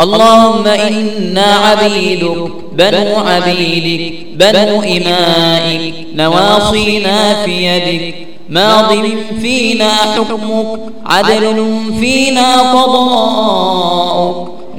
اللهم إنا عبيدك بنو عبيدك بنو إمائك نواصينا في يدك ماض فينا حكمك عدل فينا قضاؤك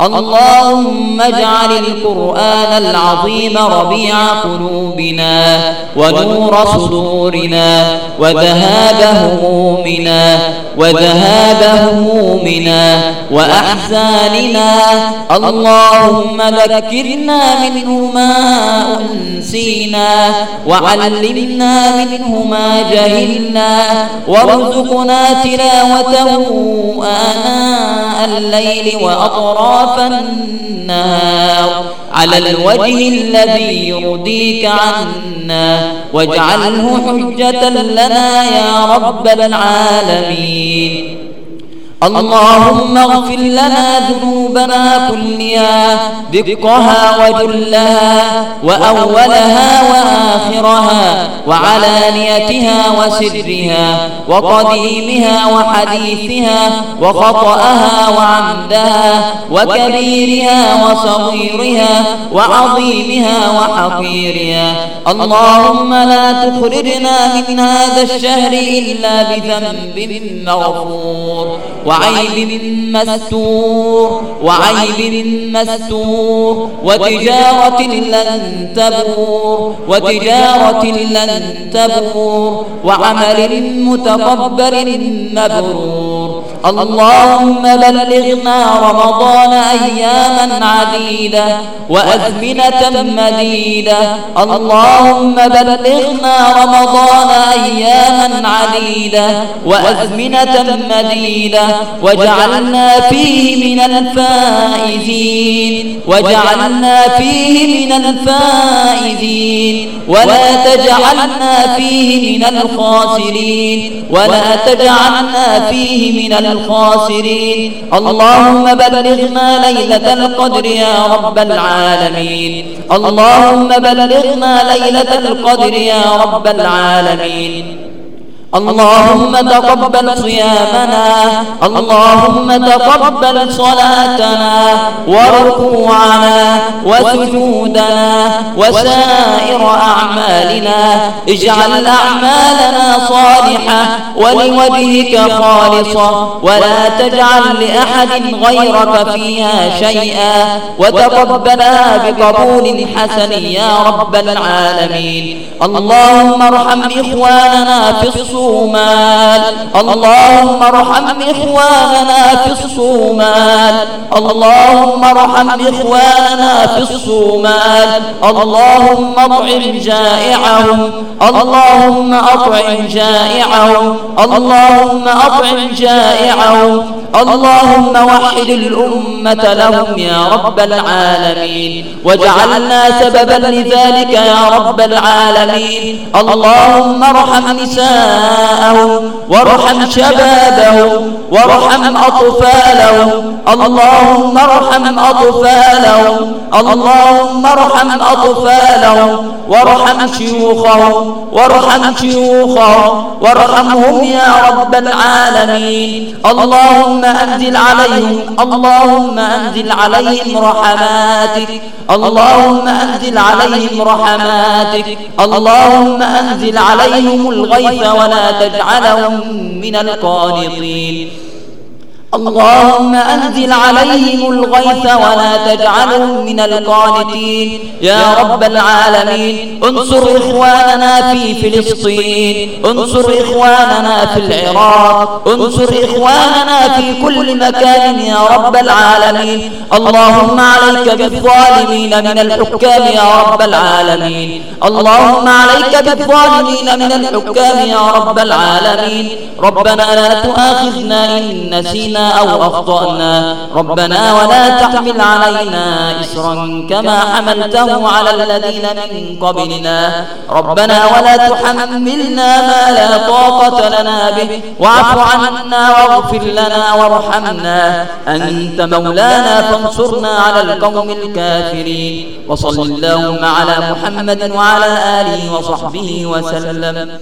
اللهم اجعل القرآن العظيم ربيع قلوبنا ونور صدورنا وذهاب همومنا وذهاب همومنا وأحزاننا. اللهم ذكرنا منه ما أنسينا وعلمنا منه ما جهلنا وارزقنا تلاوته آناء الليل وأطراف النهار على الوجه الذي يرضيك عنا. واجعله حجة لنا يا رب العالمين. اللهم اغفر لنا ذنوبنا كلها دقها وجلها وأولها وآخرها وعلانيتها وسرها وقديمها وحديثها وخطأها وعمدها وكبيرها وصغيرها وعظيمها وحقيرها. اللهم لا تخرجنا من هذا الشهر إلا بذنب مغفور. وعيب مستور وعيب مستور وتجارة لن تبور وتجارة لن تبور وعمل متقبل مبرور. اللهم بلغنا رمضان أياما عديدة وأزمنة مديدة. اللهم بلغنا رمضان أياما عديدة وأزمنة مديدة. وجعلنا فيه من الفائزين. وجعلنا فيه من الفائزين. ولا تجعلنا فيه من الخاسرين. ولا تجعلنا فيه من الخاسرين. اللهم بلغنا ليلة القدر يا رب العالمين. اللهم بلغنا ليلة القدر يا رب العالمين. اللهم تقبل صيامنا. اللهم تقبل صلاتنا وركوعنا وسجودنا وسائر أعمالنا. اجعل أعمالنا صالحة ولوجهك خالصة. ولا تجعل لأحد غيرك فيها شيئا. وتقبلها بقبول حسن يا رب العالمين. اللهم ارحم إخواننا في الصلاة الصومال. اللهم ارحم إخواننا في الصومال. اللهم ارحم إخواننا في الصومال. اللهم اطعم جائعهم. اللهم اطعم جائعهم. اللهم اطعم جائعهم. اللهم وحد الأمة لهم يا رب العالمين. واجعلنا سببا لذلك يا رب العالمين. اللهم ارحم نساء أبناءهم وارحم شبابهم. وارحم أطفالهم. اللهم ارحم أطفالهم. اللهم ارحم أطفالهم. وارحم شيوخهم. وارحم شيوخهم. وارحمهم يا رب العالمين. اللهم أنزل عليهم. اللهم أنزل عليهم رحماتك. اللهم أنزل عليهم رحماتك. اللهم أنزل عليهم الغيث ولا تجعلهم من القانطين. اللهم أنزل عليهم الغيث ولا تجعلهم من القانتين. يا رب العالمين انصر إخواننا في فلسطين انصر إخواننا في العراق انصر إخواننا في كل مكان يا رب العالمين. اللهم عليك بالظالمين من الحكام يا رب العالمين. اللهم عليك بالظالمين من الحكام يا رب العالمين. ربنا لا تؤاخذنا إن نسينا أو أخطأنا. ربنا ولا تحمل علينا إسرا كما حملته على الذين من قبلنا. ربنا ولا تحملنا ما لا طاقة لنا به. واعف عنا واغفر لنا وارحمنا. أنت مولانا فانصرنا على القوم الكافرين. وصل اللهم على محمد وعلى آله وصحبه وسلم.